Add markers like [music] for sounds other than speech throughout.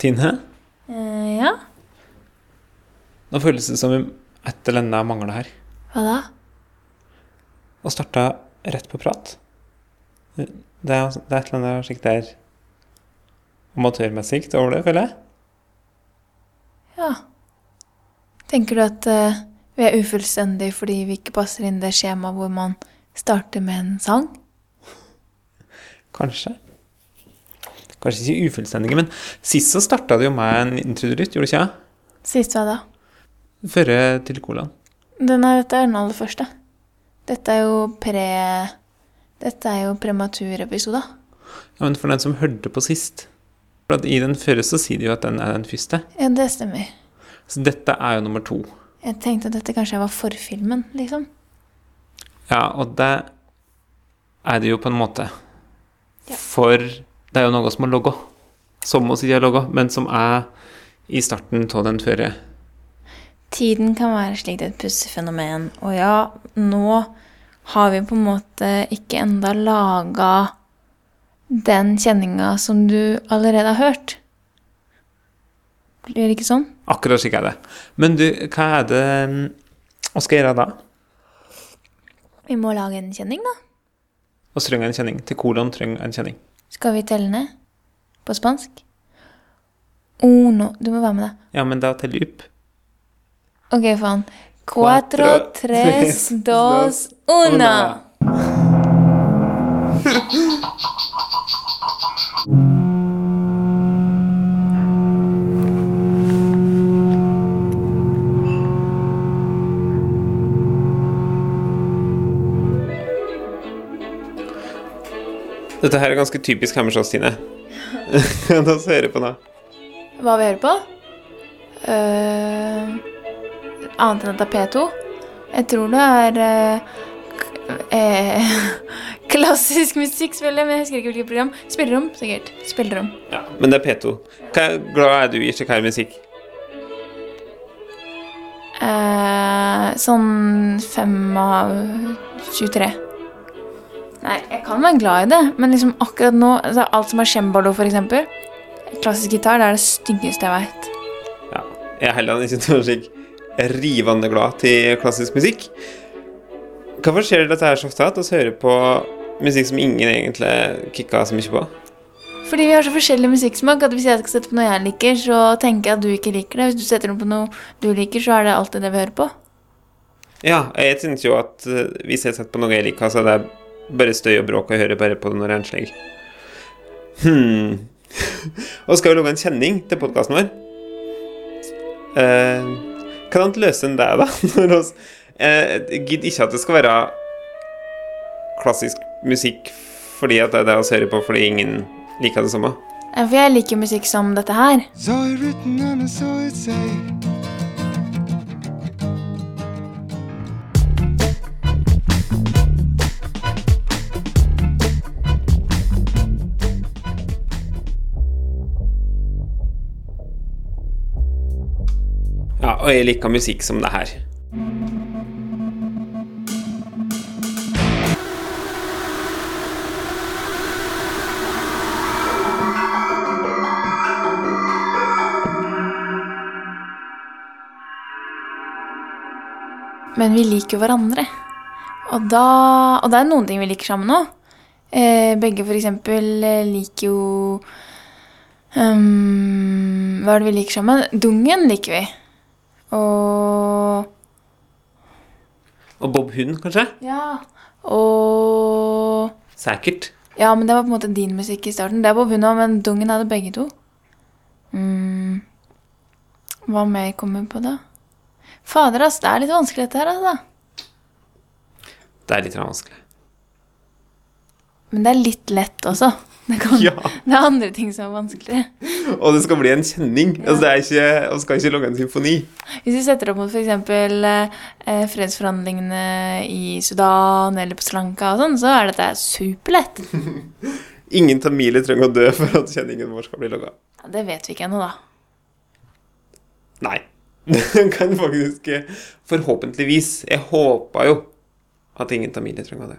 Tine, Eh, ja, nå føles det som om et eller annet mangler her. hva da? Og starta rett på prat. Det er, det er et eller annet slikt der amatørmessig over det, føler jeg. Ja. Tenker du at uh, vi er ufullstendige fordi vi ikke passer inn det skjemaet hvor man starter med en sang? Kanskje. Kanskje ikke ufullstendige, men sist så starta det jo med en introdutt, gjorde det ikke? Sist hva da? Førre til colaen. Den er, dette er den aller første. Dette er jo pre... Dette er jo prematurepisoder. Ja, men for den som hørte på sist For I den førre så sier de jo at den er den første. Ja, det stemmer. Så dette er jo nummer to. Jeg tenkte at dette kanskje var forfilmen, liksom. Ja, og det er det jo på en måte. Ja. For det er jo noe som har logga. Som oss ikke har logga, men som er i starten av den førre. Tiden kan være slikt et pussefenomen, og ja, nå har vi på en måte ikke enda laga den kjenninga som du allerede har hørt. Blir det ikke sånn? Akkurat slik er det. Men du, hva er det vi Hva skal gjøre da? Vi må lage en kjenning, da. Vi trenger en kjenning. Til hvordan trenger en kjenning. Skal vi telle ned? På spansk? Uno. Du må være med, da. Ja, men da teller vi opp. Ok, faen. Cuatro, [laughs] tres, dos, uno. [laughs] Dette her er ganske typisk Hammersås, Tine. [laughs] La oss høre på nå? Hva vi hører på? Uh, annet enn at det er P2? Jeg tror det er uh, k- eh, [laughs] klassisk musikk, spiller, men jeg husker ikke hvilket program. Spillerom, sikkert. Spillerom. Ja, men det er P2. Hva glad er du i slik her musikk? Uh, sånn fem av 23. Nei, jeg kan være glad i det, men liksom akkurat nå altså Alt som er cembalo, eksempel. Klassisk gitar, det er det styggeste jeg veit. Ja, jeg er heller ikke slik rivende glad til klassisk musikk. Hvorfor skjer dette her så ofte at vi hører på musikk som ingen egentlig kicka så mye på? Fordi vi har så forskjellig musikksmak at hvis jeg skal sette på noe jeg liker, så tenker jeg at du ikke liker det. Hvis du setter på noe du liker, så er det alltid det vi hører på. Ja, jeg synes jo at eh, hvis jeg setter på noe jeg liker, så er det bare støy og bråk, og jeg hører bare på det når jeg er Hm [laughs] og skal vi lage en kjenning til podkasten vår? Eh, annet løser enn det, da? [laughs] Når oss, eh, Gidd ikke at det skal være klassisk musikk fordi at det er det vi hører på fordi ingen liker det samme. For jeg liker musikk som dette her. Saw og jeg liker musikk som det her. Men vi liker jo hverandre. Og, da, og det er noen ting vi liker sammen òg. Eh, begge eksempel eh, liker jo um, Hva er det vi liker sammen? Dungen liker vi. Og Og Bob Hund, kanskje? Ja. Og Sikkert. Ja, men det var på en måte din musikk i starten. Det var hun òg, men Dungen hadde begge to. Mm. Hva mer kommer på da? Fader, ass. Det er litt vanskelig dette her, altså. Det er litt vanskelig. Men det er litt lett også. Det, kan, Ja. det er andre ting som er vanskelig. Og det skal bli en kjenning. Altså, det er ikke, man skal ikke lage en symfoni. Hvis vi setter opp mot f.eks. Eh, fredsforhandlingene i Sudan eller på Sri Lanka og sånn, så er dette superlett. [laughs] Ingen tamiler trenger å dø for at kjenningen vår skal bli laga. Ja, det vet vi ikke ennå, da. Nei. [laughs] Det kan faktisk Forhåpentligvis. Jeg håper jo at ingen tamiler trenger å dø.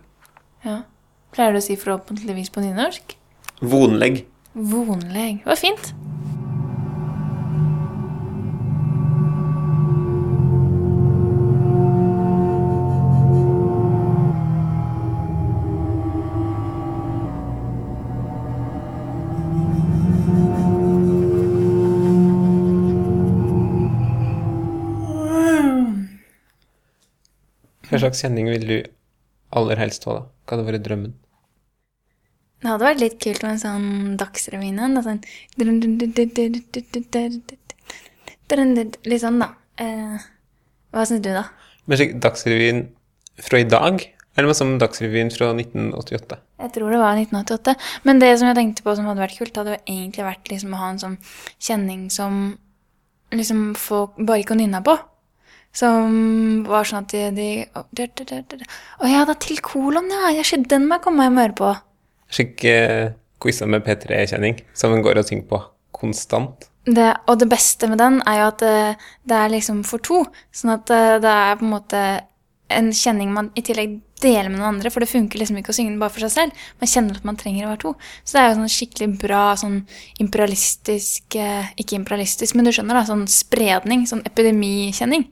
Ja. Pleier du å si forhåpentligvis på nynorsk? Vonlegg. Vonlegg. Det var fint. Hva slags kjenning ville du aller helst ha, da? Hva hadde vært drømmen? Det hadde vært litt kult med en sånn Dagsrevyen en. Sånn Litt sånn, da. Eh, hva syns du, da? Men Dagsrevyen fra i dag, eller noe som Dagsrevyen fra 1988? Jeg tror det var 1988. Men det som jeg tenkte på som hadde vært kult, hadde jo egentlig vært liksom å ha en sånn kjenning som liksom folk bare gikk og nynna på. Som var sånn at de, de Å oh, ja, da til kolon, ja. Jeg skjedde den må jeg komme meg og høre på. Slik eh, quizer med P3-kjenning, som en går og synger på konstant. Det, og det beste med den er jo at det, det er liksom for to. Sånn at det, det er på en måte en kjenning man i tillegg deler med noen andre, for det funker liksom ikke å synge den bare for seg selv. Man kjenner at man trenger å være to. Så det er jo sånn skikkelig bra sånn imperialistisk eh, Ikke imperialistisk, men du skjønner, da. Sånn spredning. Sånn epidemikjenning.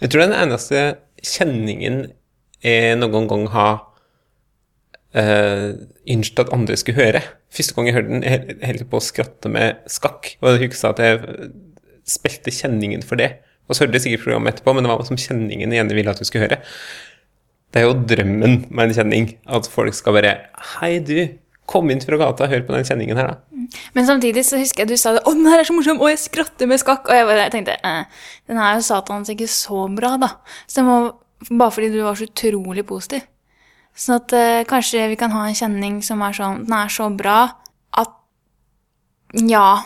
Jeg tror den eneste kjenningen jeg noen gang har uh, ønsket at andre skulle høre. Første gang jeg hørte den, jeg på å skratte med skakk. Og jeg husker at jeg spilte kjenningen for det. Og så hørte jeg sikkert programmet etterpå, men det var som kjenningen jeg gjerne ville at du skulle høre. Det er jo drømmen med en kjenning. At folk skal bare Hei, du. Kom inn fra gata hør på den kjenningen her, da. Men samtidig så husker jeg du sa det. 'Å, den her er så morsom!' Og jeg skratter med skakk. Og jeg bare jeg tenkte eh, Den er jo satans ikke så bra, da. Så det må Bare fordi du var så utrolig positiv. Sånn at eh, kanskje vi kan ha en kjenning som er sånn Den er så bra at Ja.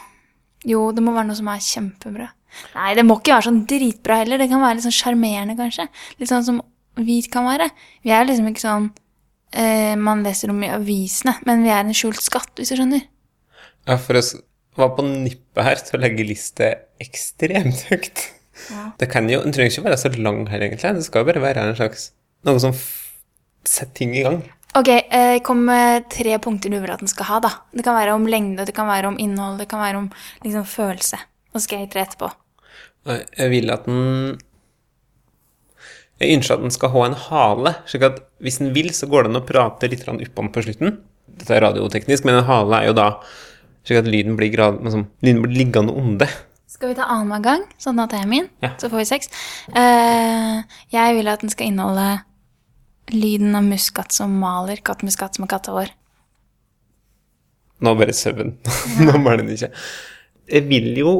Jo, det må være noe som er kjempebra. Nei, det må ikke være sånn dritbra heller. Det kan være litt sånn sjarmerende, kanskje. Litt sånn som vi kan være. Vi er jo liksom ikke sånn eh, man leser om i avisene, men vi er en skjult skatt, hvis du skjønner. Ja, for oss var på nippet her til å legge liste ekstremt høyt. Det kan jo, Den trenger ikke være så lang her, egentlig. Det skal jo bare være en slags noe som setter ting i gang. Ok, eh, kom med tre punkter du vil at den skal ha, da. Det kan være om lengde, det kan være om innhold, det kan være om liksom følelse. Og så skal jeg tre etterpå. Jeg vil at den Jeg ønsker at den skal ha en hale, slik at hvis den vil, så går det an å prate litt den på slutten. Dette er radioteknisk, men en hale er jo da slik at lyden blir, grad, liksom, lyden blir liggende onde. Skal vi ta annenhver gang, sånn at jeg er min? Ja. Så får vi seks. Eh, jeg vil at den skal inneholde lyden av muskat som maler, kattmuskat som er kattehår. Nå bare søvn. [laughs] Nå var den ikke. Jeg vil jo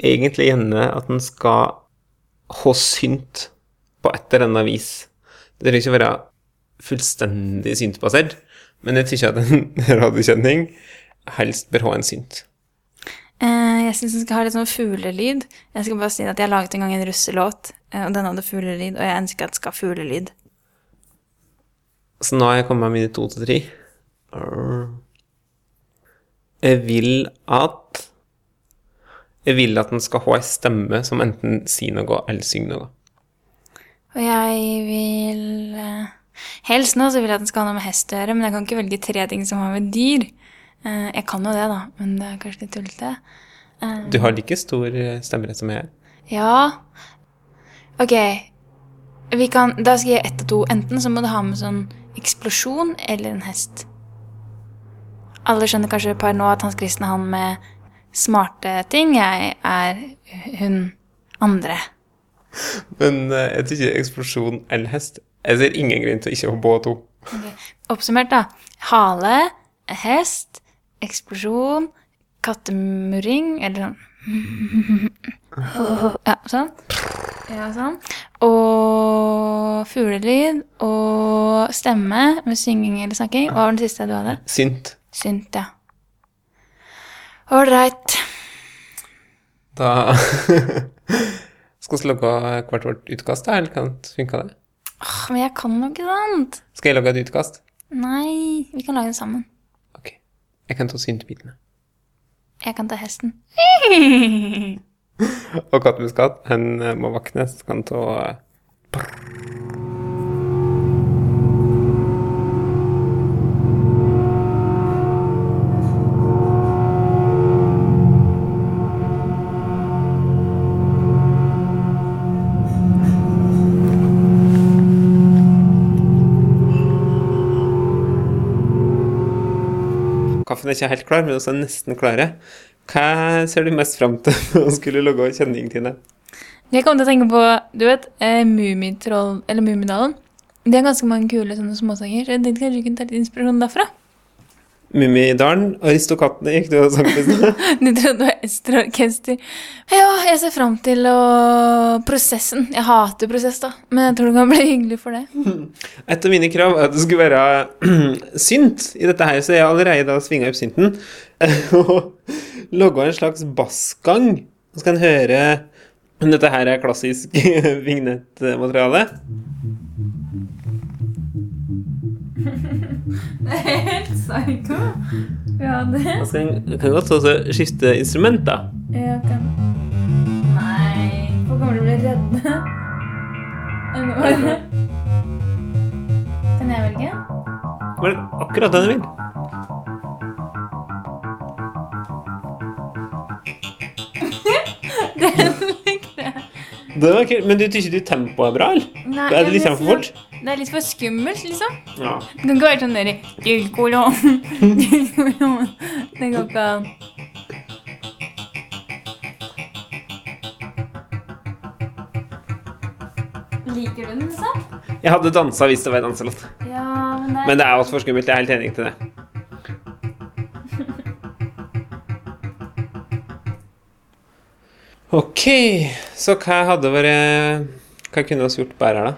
egentlig gjerne at den skal ha synt på et eller annet vis. Det trenger ikke være fullstendig syntbasert, men jeg syns at en [laughs] radiokjenning helst bør ha en synt. Eh, jeg syns den skal ha litt sånn fuglelyd. Jeg skal bare si at jeg laget en gang en russelåt, eh, og den hadde fuglelyd, og jeg ønsker at den skal ha fuglelyd. Så nå har jeg kommet med mine to til tre. Jeg vil at Jeg vil at den skal ha ei stemme som enten sier noe eller synger noe. Og jeg vil eh, Helst nå så vil jeg at den skal ha noe med hest å gjøre, men jeg kan ikke velge tre ting som har med dyr. Eh, jeg kan jo det, da, men det er kanskje litt tullete. Eh, Du har like stor eh, stemmerett som jeg. Ja Ok. Vi kan, da skal jeg gi ett og to. Enten så må du ha med sånn eksplosjon eller en hest. Alle skjønner kanskje per nå at Hans Christen er han med smarte ting. Jeg er hun andre. Men eh, jeg tykker eksplosjon eller hest Jeg ser ingen grunn til å ikke ha både to. Oppsummert, da. Hale, hest, eksplosjon, kattemurring Eller sånn [laughs] Ja, sånn. Ja, sånn. Og fuglelyd og stemme med synging eller snakking. Hva var den siste du hadde? Synt. Synt, ja. Ålreit. Da [laughs] Skal vi logge hvert vårt utkast, da? Eller kan det funke det? Åh, Men jeg kan jo ikke sant? Skal jeg lage et utkast? Nei, vi kan lage det sammen. Ok. Jeg kan ta syntbitene. Jeg kan ta hesten. [laughs] [laughs] Og kattemuskat, han eh, må våkne, så kan han ta eh, Kaffen er ikke helt klar, men også nesten klare. Hva ser du mest fram til [laughs] når du skulle lage kjenning, Tine? Jeg kom til å tenke på, du vet, eh, Mummitroll, eller Mummidalen. Det er ganske mange kule sånne småsanger. så Jeg tenkte kanskje du kunne ta litt inspirasjon derfra. Mummidalen, Aristokattene gikk du [laughs] og sang på i stad. Du trodde det var Ester-orkester. Ja, jeg ser fram til å prosessen. Jeg hater prosess, da, men jeg tror det kan bli hyggelig for det. [laughs] Et av mine krav er at det skulle være [clears throat] synt i dette her, så jeg har allerede svinga opp synten og [laughs] logga en slags bassgang. Så kan en høre om dette her er klassisk [laughs] vignettmateriale. [laughs] Det er helt psycho. Ja, det Man skal kan godt også skifte instrument, da. Ja, kan Nei, folk kommer til å bli redde. Kan jeg velge? Var det akkurat den du vil? Det var kult. Men du syns ikke tempoet er bra, eller? Nei, Er det litt for fort? Det er litt for skummelt, liksom. Ja. Det kan ikke være sånn derre. [laughs] Det går ikke an. Liker du den, liksom? Jeg hadde dansa hvis det var en danselåt. Ja, men det er Men det er altfor skummelt. Jeg er helt enig til det. Ok, så hva hadde vært Hva kunne vi gjort bedre her, da?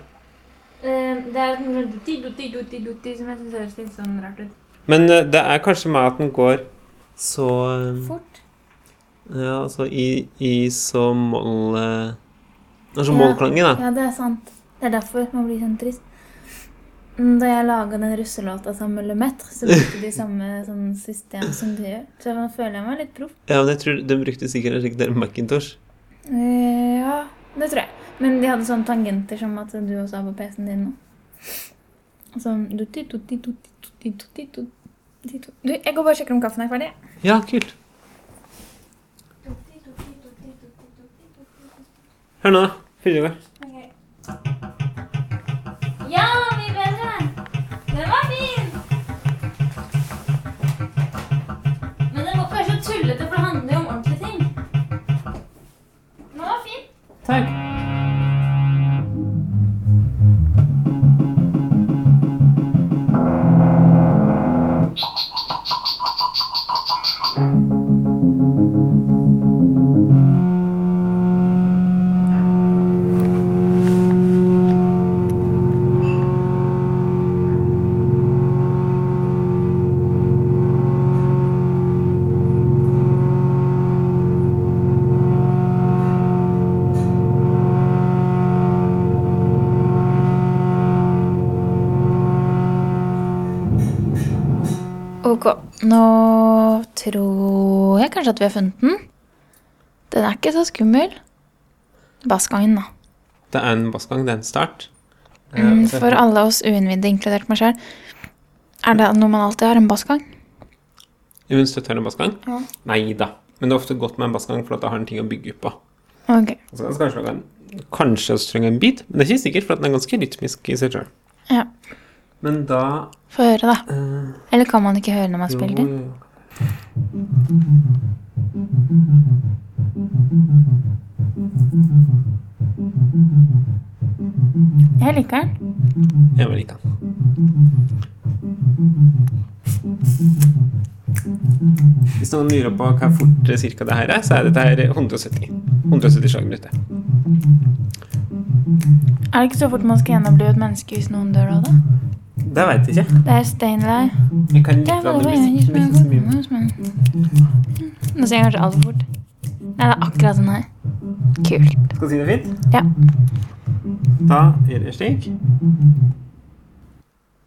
Eh, Det er noe dutti, dutti, dutti, dutti som jeg syns høres litt sånn rart ut. Men eh, det er kanskje med at den går så eh, Fort. Ja, altså i, i så moll eh, Altså Ja. mollklangen, da. Ja, det er sant. Det er derfor man blir sånn trist. Mm, Da jeg laga den russelåta sammen med Lemaitre, så brukte de samme [laughs] sånn system som du gjør. Så nå føler jeg meg litt proff. Ja, men jeg tror De brukte sikkert en slik Macintosh. Eh, Ja, det tror jeg. Men de hadde sånne tangenter som at du også har på PC-en din nå. Sånn dutti, dutti, dutti, dutti, dutti, dutti, dutti. Du, jeg går bare og sjekker om kaffen er ferdig. Ja, kult. Hør nå, da. Fyr i gang. Tror jeg kanskje at vi har funnet den. Den er ikke så skummel. Bassgangen, da. Det er en bassgang, det er en start. Mm, Eh, for alle oss uinnvidde, inkludert meg sjøl. Er det noe man alltid har? En bassgang? Hun støtter en bassgang? Ja. Nei da. Men det er ofte godt med en bassgang, for da har en ting å bygge på. Okay. Så jeg kanskje en Kanskje også trenger en beat, men det er ikke sikkert, for den er ganske rytmisk i seg sjøl. Ja. Men da Få høre, da. Uh, Eller kan man ikke høre når man jo, spiller? jo. Jeg liker den. Jeg vil like den. Hvis noen lurer på hva fort cirka det her er, så er dette her 170. 170 slag minuttet. Er det ikke så fort man skal gjenopplive et menneske hvis noen dør av det? Det veit jeg ikke. Det er Steinlei. Jeg kan litt Det av men ikke- men så mye. Nå sier jeg kanskje altfor fort. Nei, det er akkurat sånn her. Kult. Skal du si det fint? Ja. Da gjør jeg slik.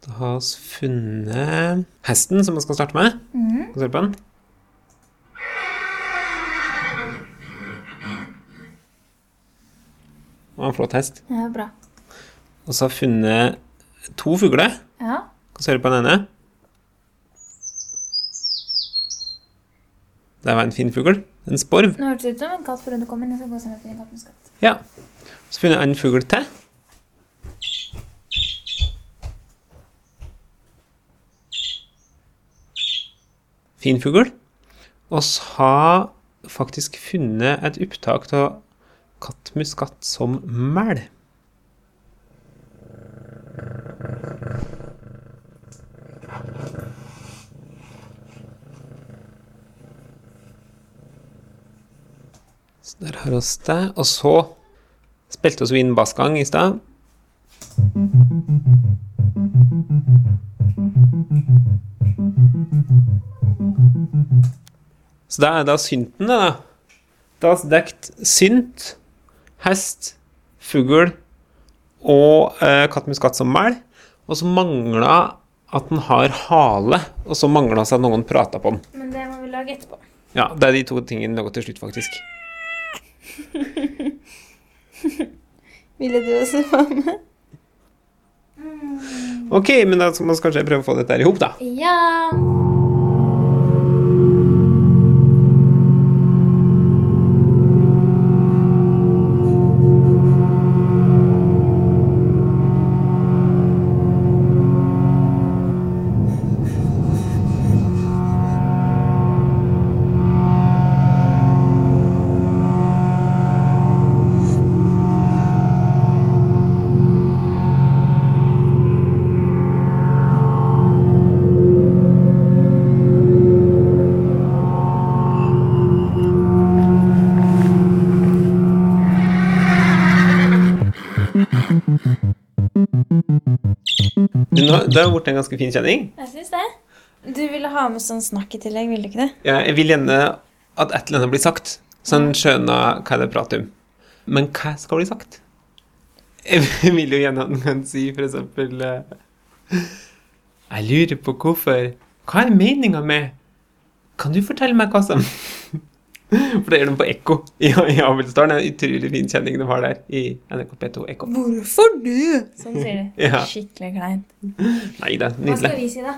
Da har vi funnet hesten som vi skal starte med. Mhm. Skal vi se på den? Det var en flott hest. Ja, bra. Og så har vi funnet to fugler. Ja. Hva ser høre på den ene? Det var en fin fugl. En sporv. Nå hørtes det ut som en katt før du kom inn. Jeg skal gå og se finner kattens katt. Ja. Så finner jeg en fugl til. Fin fugl. Og så har faktisk funnet et opptak av kattmuskat som mel. Så hos deg. Og så spilte vi inn bassgang i stad. Så da er da synten, det, da. Da er dekt synt, hest, fugl og eh, katt muskat som mel. Og så mangla at den har hale, og så mangla at noen prata på den. Men det må vi lage etterpå. Ja, det er de to tingene lå til slutt, faktisk. [laughs] Ville du også være med? Ok, men da skal vi kanskje prøve å få dette her i hop, da. Ja. Nå, det har blitt en ganske fin kjenning. Jeg syns det. Du ville ha med sånn snakk i tillegg, ville du ikke det? Ja, jeg vil gjerne at et eller annet blir sagt, så en skjønner hva det er prat om. Men hva skal bli sagt? Jeg vil jo gjerne at en kan si eksempel eh, Jeg lurer på hvorfor Hva er meninga med Kan du fortelle meg hva som [laughs] For det gjør de på Ekko i, i er En utrolig fin kjenning de har der i NRK P2 Ekko. Hvorfor du? Sånn sier de. [laughs] Ja. Skikkelig kleint. Nei, det er Hva skal vi si, da?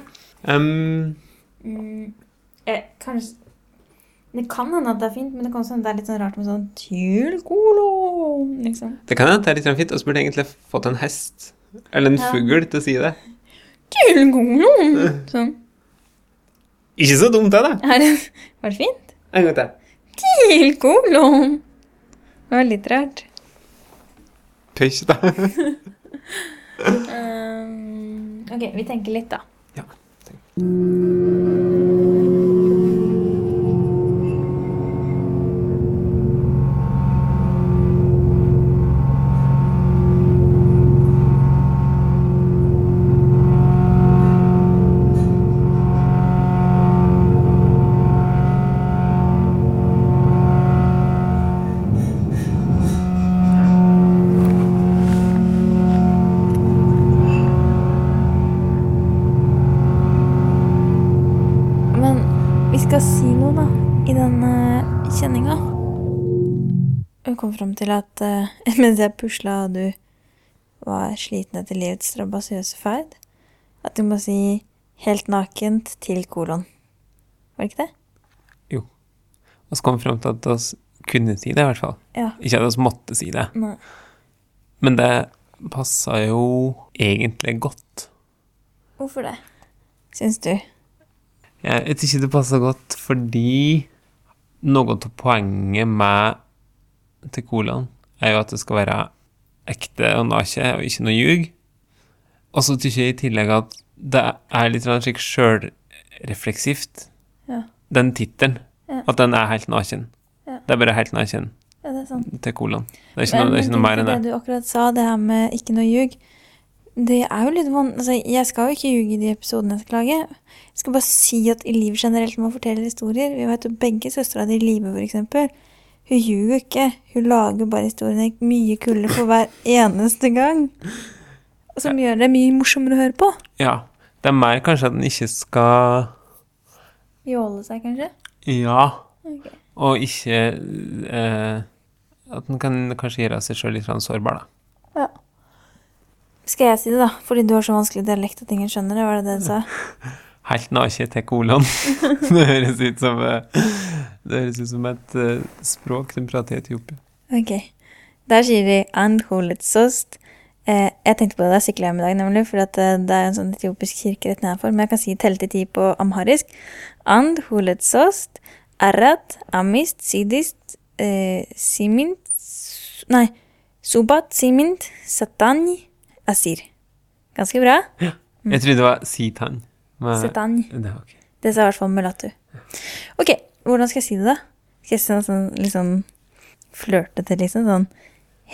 Um, Mm, jeg, kanskje Det kan hende at det er fint, men det kan også hende det er litt sånn rart med sånn Tylkolo, liksom. det kan hende det er litt sånn fint, og så burde jeg egentlig fått en hest eller en Ja. fugl til å si det. Tylkolo! [laughs] Sånn. Ikke så dumt, det, da. Er det, var det fint? En gang til. Tylkolon! Det var litt rart. Tøys, da. [laughs] Um, ok, vi tenker litt, da. Ja. Men til at uh, [laughs] mens jeg pusla og du var sliten etter livets strabasiøse ferd, at du må si 'helt nakent' til kolon. Var det ikke det? Og så kom fram til at vi kunne si det, i hvert fall. Ja. Ikke at vi måtte si det. Nei. Men det passa jo egentlig godt. Hvorfor det? Syns du? Jeg vet ikke det passa godt fordi noe av poenget med til colaen er jo at det skal være ekte og nake og ikke noe ljug. Og så syns jeg i tillegg at det er litt slik sjølrefleksivt, Ja. den tittelen. Ja. At den er helt naken. Ja. Det er bare helt naken til colaen. Det er ikke, noe, det er ikke noe mer enn det. det du akkurat sa, det her med ikke noe ljug Det er jo litt vanlig altså, Jeg skal jo ikke ljuge i de episodene jeg skal lage. Jeg skal bare si at i livet generelt må fortelle historier. Vi vet jo begge søstera di, Live for eksempel, hun ljuger ikke. Hun lager bare historiene mye kulere for hver eneste gang. Som gjør det mye morsommere å høre på. Ja. Det er mer kanskje at den ikke skal Jåle seg, kanskje. Ja. Okay. Og ikke eh, At den kan kanskje gjøre seg sjøl litt sårbar, da. Ja. Skal jeg si det, da? Fordi du har så vanskelig dialekt at ingen skjønner det. Var det det du sa? [laughs] Helt naken til kolon. [laughs] det høres ut som eh, Det høres ut som et eh, språk de prater i Etiopia. Ok. Der sier de andholetsost. Eh, jeg tenkte på det da jeg sykla hjem i dag, nemlig, for eh, det er en sånn etiopisk kirke rett nedenfor. Men jeg kan si telle til ti på amharisk. Andholetsost, arrat, amist, sidist, eh, simint Nei, subat, simint, satanj, asir. Ganske bra. Ja. Jeg trodde det var sitan. Men- Det er. Det sa i hvert fall Mulatu. Ok, hvordan skal jeg si det, da? Skal jeg si noe sånn liksom flørtete, liksom? Sånn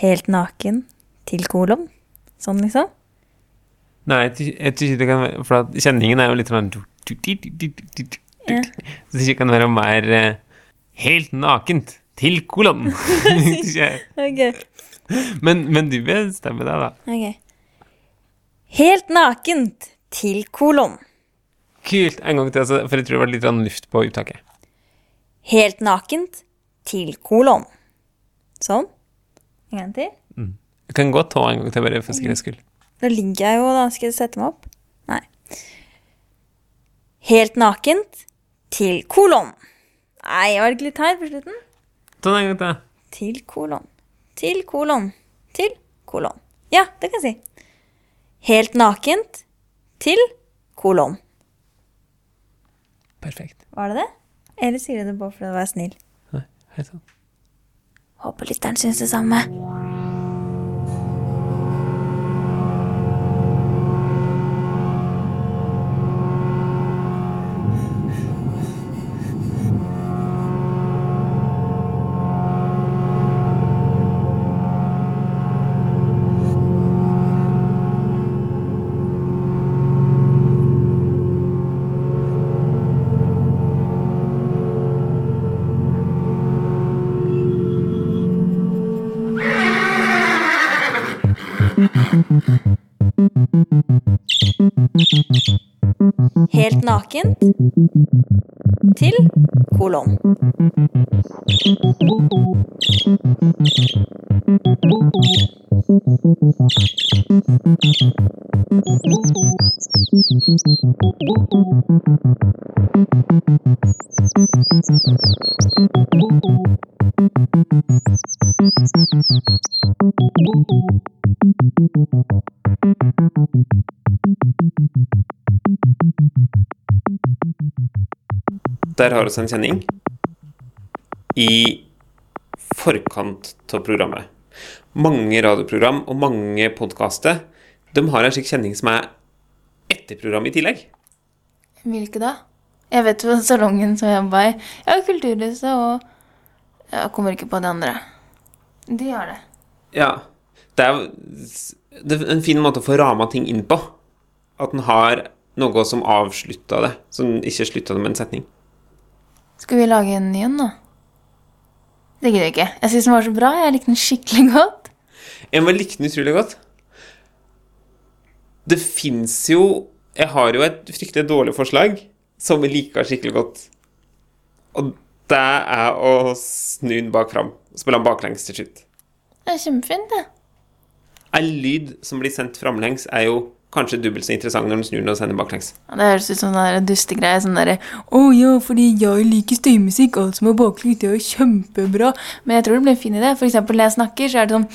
helt naken til kolon? Sånn, liksom? Nei, jeg tror ikke det kan være For kjenningen er jo litt sånn Ja. Så det kan være mer eh, helt nakent til kolon. [laughs] [laughs] okay. Men, men du bestemmer deg, da. ok. Helt nakent til kolon. Kult. En gang til, altså, for jeg tror det var litt luft på uttaket. Helt nakent til kolon. Sånn. En gang til. Jeg kan godt ta en gang til, bare for sikkerhets skyld. Da ligger jeg jo, da. Skal jeg sette meg opp? Nei. Helt nakent til kolon. Nei, var det ikke litt her på slutten? Ta den en gang til. Til kolon. Til kolon. Til kolon. Ja, det kan jeg si. Helt nakent til kolon. Perfekt. Var det det? Eller sier du det bare fordi du var snill? Nei, helt sant. Håper lytteren syns det samme. Helt nakent til kolon. Der har vi en kjenning i forkant av programmet. Mange radioprogram og mange podkaster de har en slik kjenning som er etter programmet i tillegg. Hvilke da? Jeg vet jo [laughs] salongen som jeg jobba i. Ja, Kulturhuset og Jeg kommer ikke på de andre. De har det. Ja. Det er det er en fin måte å få rama ting inn på. At den har noe som avslutta det, som ikke slutta det med en setning. Skal vi lage en ny en, da? Det gidder jeg ikke. Jeg syns den var så bra. Jeg likte den skikkelig godt. Jeg var likte den utrolig godt. Det fins jo Jeg har jo et fryktelig dårlig forslag som jeg liker skikkelig godt. Og det er å snu den bak fram. Spille den baklengs til slutt. Det er kjempefint, det. En lyd som blir sendt framlengs, er jo kanskje dobbelt så interessant når den snur den og sender baklengs. Ja, Det høres ut som en der dustegreie. Sånn derre 'Å ja, fordi jeg liker støymusikk. Alt som er baklengs, det er jo kjempebra.' Men jeg tror det blir en fin idé. For eksempel når jeg snakker, så er det sånn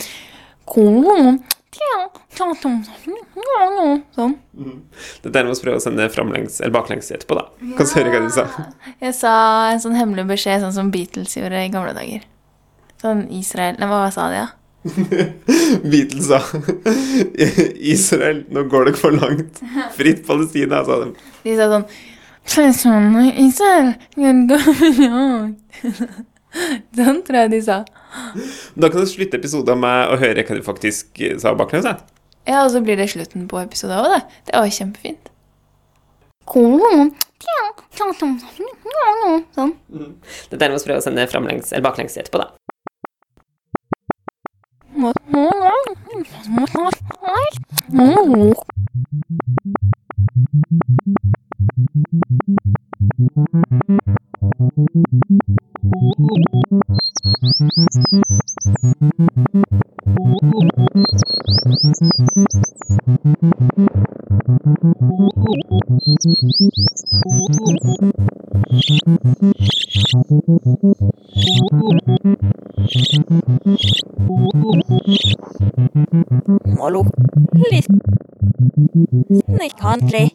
Sånn. Det er med å prøve å sende framlengs eller baklengs etterpå, da. Kan du høre hva du sa? Jeg sa en sånn hemmelig beskjed, sånn som Beatles gjorde i gamle dager. Sånn Israel Nei, hva sa de, da? [laughs] Beatles sa Israel, nå går det for langt. Fritt Palestina, sa de. De sa sånn Israel [laughs] Sånn tror jeg de sa. Da kan du slutte episoden med å høre hva du faktisk eh, sa baklengs. Ja, og så blir det slutten på episoden òg, det. Det var kjempefint. Sånn. Det er nærmest å prøve å sende framlengs eller baklengs etterpå, da. Hum. Huntley.